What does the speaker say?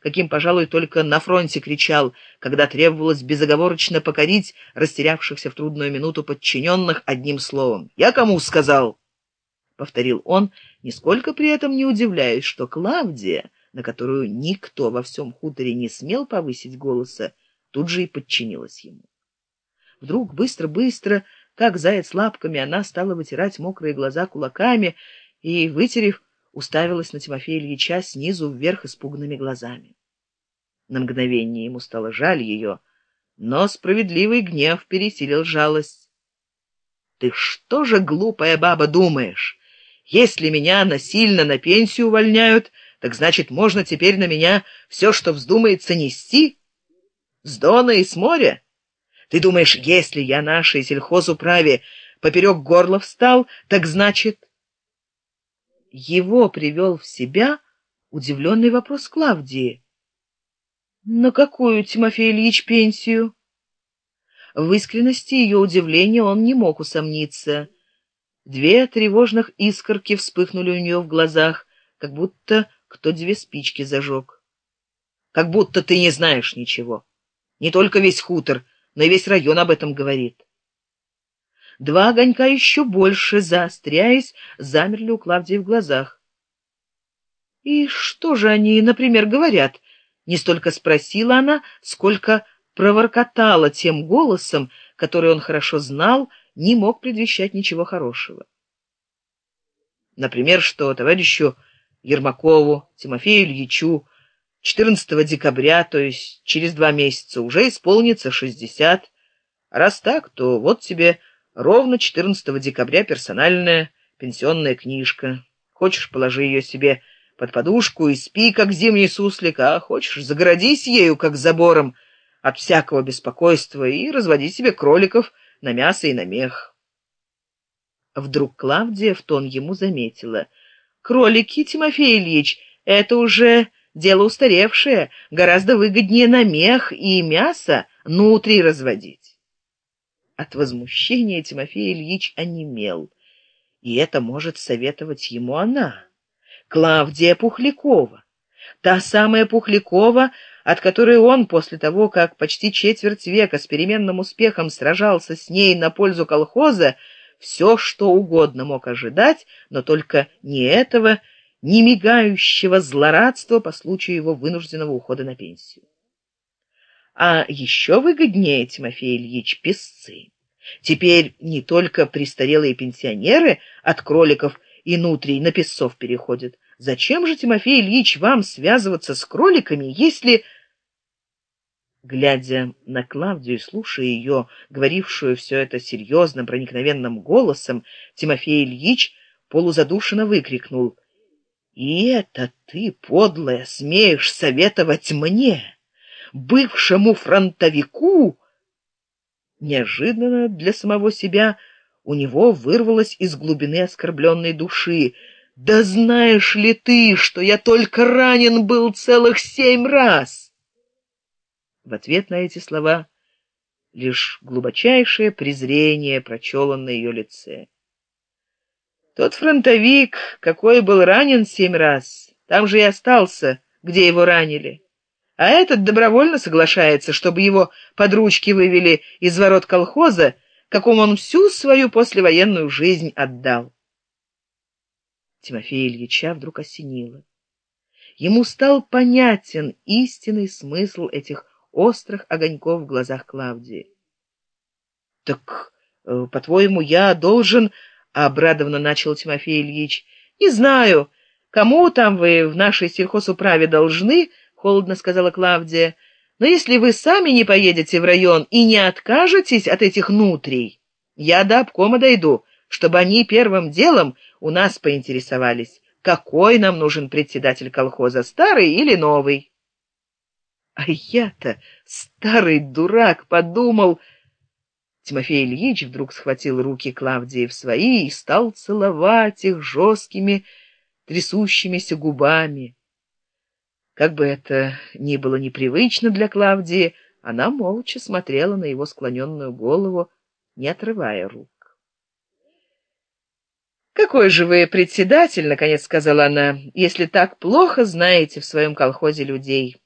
каким, пожалуй, только на фронте кричал, когда требовалось безоговорочно покорить растерявшихся в трудную минуту подчиненных одним словом. «Я кому сказал?» — повторил он, нисколько при этом не удивляясь, что Клавдия, на которую никто во всем хуторе не смел повысить голоса, тут же и подчинилась ему. Вдруг быстро-быстро, как заяц лапками, она стала вытирать мокрые глаза кулаками и, вытерев, уставилась на Тимофея Ильича снизу вверх испуганными глазами. На мгновение ему стало жаль ее, но справедливый гнев пересилил жалость. «Ты что же, глупая баба, думаешь? Если меня насильно на пенсию увольняют, так значит, можно теперь на меня все, что вздумается нести? С дона и с моря? Ты думаешь, если я нашей сельхозуправе поперек горла встал, так значит...» Его привел в себя удивленный вопрос Клавдии. «На какую, Тимофей Ильич, пенсию?» В искренности ее удивления он не мог усомниться. Две тревожных искорки вспыхнули у нее в глазах, как будто кто две спички зажег. «Как будто ты не знаешь ничего. Не только весь хутор, но и весь район об этом говорит». Два огонька еще больше, заостряясь, замерли у Клавдии в глазах. «И что же они, например, говорят?» Не столько спросила она, сколько проворкотала тем голосом, который он хорошо знал, не мог предвещать ничего хорошего. Например, что товарищу Ермакову, Тимофею Ильичу 14 декабря, то есть через два месяца, уже исполнится 60. Раз так, то вот тебе Ровно 14 декабря персональная пенсионная книжка. Хочешь, положи ее себе под подушку и спи, как зимний суслик, а хочешь, загородись ею, как забором, от всякого беспокойства и разводи себе кроликов на мясо и на мех. Вдруг Клавдия в тон ему заметила. «Кролики, Тимофей Ильич, это уже дело устаревшее, гораздо выгоднее на мех и мясо внутри разводить». От возмущения Тимофей Ильич онемел. И это может советовать ему она, Клавдия Пухлякова. Та самая Пухлякова, от которой он после того, как почти четверть века с переменным успехом сражался с ней на пользу колхоза, все что угодно мог ожидать, но только не этого, не мигающего злорадства по случаю его вынужденного ухода на пенсию. А еще выгоднее, Тимофей Ильич, песцы. Теперь не только престарелые пенсионеры от кроликов и нутрий на песцов переходят. Зачем же, Тимофей Ильич, вам связываться с кроликами, если... Глядя на Клавдию и слушая ее, говорившую все это серьезным, проникновенным голосом, Тимофей Ильич полузадушенно выкрикнул. «И это ты, подлая, смеешь советовать мне?» Бывшему фронтовику, неожиданно для самого себя у него вырвалось из глубины оскорбленной души. «Да знаешь ли ты, что я только ранен был целых семь раз?» В ответ на эти слова лишь глубочайшее презрение прочело на ее лице. Тот фронтовик, какой был ранен семь раз, там же и остался, где его ранили а этот добровольно соглашается, чтобы его под ручки вывели из ворот колхоза, какому он всю свою послевоенную жизнь отдал. Тимофея Ильича вдруг осенило. Ему стал понятен истинный смысл этих острых огоньков в глазах Клавдии. — Так, э, по-твоему, я должен... — обрадованно начал Тимофей Ильич. — Не знаю, кому там вы в нашей сельхозуправе должны, холодно сказала Клавдия. Но если вы сами не поедете в район и не откажетесь от этих нутрий, я до обкома дойду, чтобы они первым делом у нас поинтересовались, какой нам нужен председатель колхоза, старый или новый. А я-то, старый дурак, подумал... Тимофей Ильич вдруг схватил руки Клавдии в свои и стал целовать их жесткими, трясущимися губами. Как бы это ни было непривычно для Клавдии, она молча смотрела на его склоненную голову, не отрывая рук. «Какой же вы председатель, — наконец сказала она, — если так плохо знаете в своем колхозе людей?